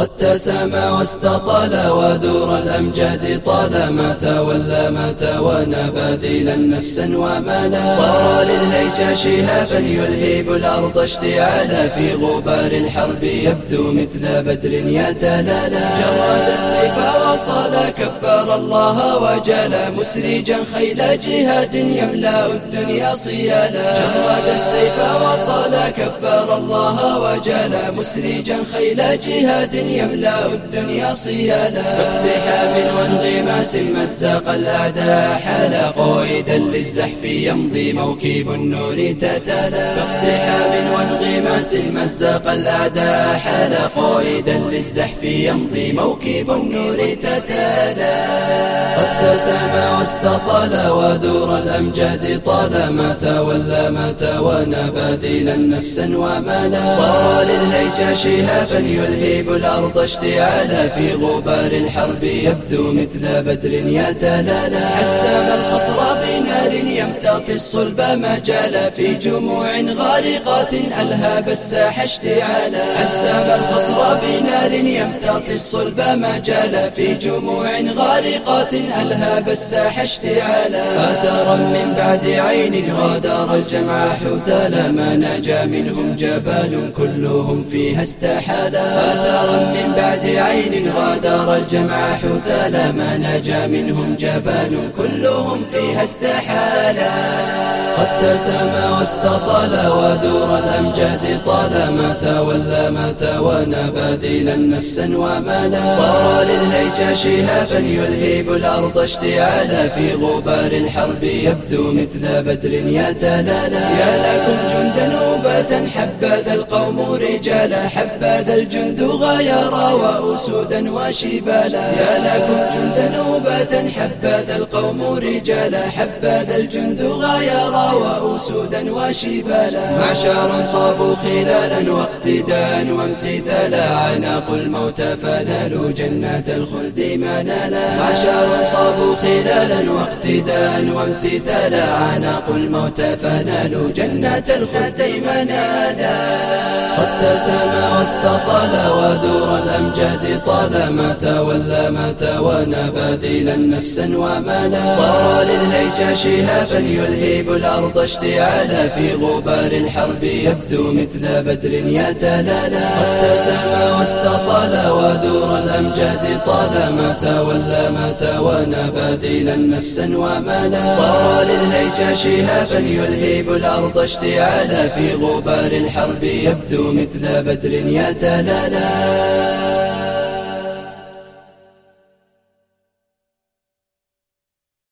قد تسامى واستطال ودور الأمجاد طالما تولى ما توانى نفسا ومالا طار للهيجا شهابا يلهيب الأرض اشتعالا في غبار الحرب يبدو مثل بدر يتلالا. جرد السيف وصال كبر الله وجال مسرجا خيل جهاد يملأ الدنيا صيالا. جرد السيف وصال كبر الله وجال مسرجا خيل جهاد يملأ الدنيا صيادا باقتحام وانغماس مزق الأعداء حال قائدا للزحف يمضي موكب النور تتلا باقتحام وانغماس مزق الأعداء حال قائدا للزحف يمضي موكب النور تتلا قد تسامى واستطال ودور الأمجاد طالما تولى ما توانى باذلا نفسا ومالا طار للهيجا شهابا يلهيب الأرض اشتعالا في غبار الحرب يبدو مثل بدر يتلالا حسام الخصر بنار يمتطي الصلب مجالا في جموع غارقات ألهاب الساح اشتعالا. حسام الخصر بنار يمتطي الصلب مجالا. في جموع غارقات ألهاب الساح اشتعالا. أثرا من بعد عين غادر الجمع حثالا. ما نجا منهم جبال كلهم فيها استحالا. أثرا من بعد عين غادر الجمع حثالا. ما نجا منهم جبال كلهم فيها استحالا. قد تسامى واستطال وذور الأمجاد طالما تولى ما توانى باذلا نفسا ومالا. طار للهيجا شهابا يلهيب الأرض اشتعالا في غبار الحرب يبدو مثل بدر يتلالا يا لكم جندا نوبة حبذا القوم رجالا حبذا الجند غيرا وأسودا وشبالا. يا لكم جندا نوبة حبذا القوم رجالا حبذا الجند غيرا وأسودا وشبالا معشر طابوا خلالا واقتداء وامتثالا. عناقوا الموت فنالوا جنات الخلد منالا. معشر طابوا خلالا واقتداء وامتثالا. عناقوا الموت فنالوا جنات الخلد منالا. قد تسامى واستطال وذور الأمجاد طالما تولى ما توانى باذلا نفسا ومالا. طار للهيجا شهابا يلهيب الأرض اشتعالا في غبار الحرب يبدو مثل بدر يتلالا تسامى واستطال وذور الأمجاد طالما تولى ما توانى باذلا نفسا ومالا طار للهيجا شهابا يلهيب الأرض اشتعالا. في غبار الحرب يبدو مثل بدر يتلالا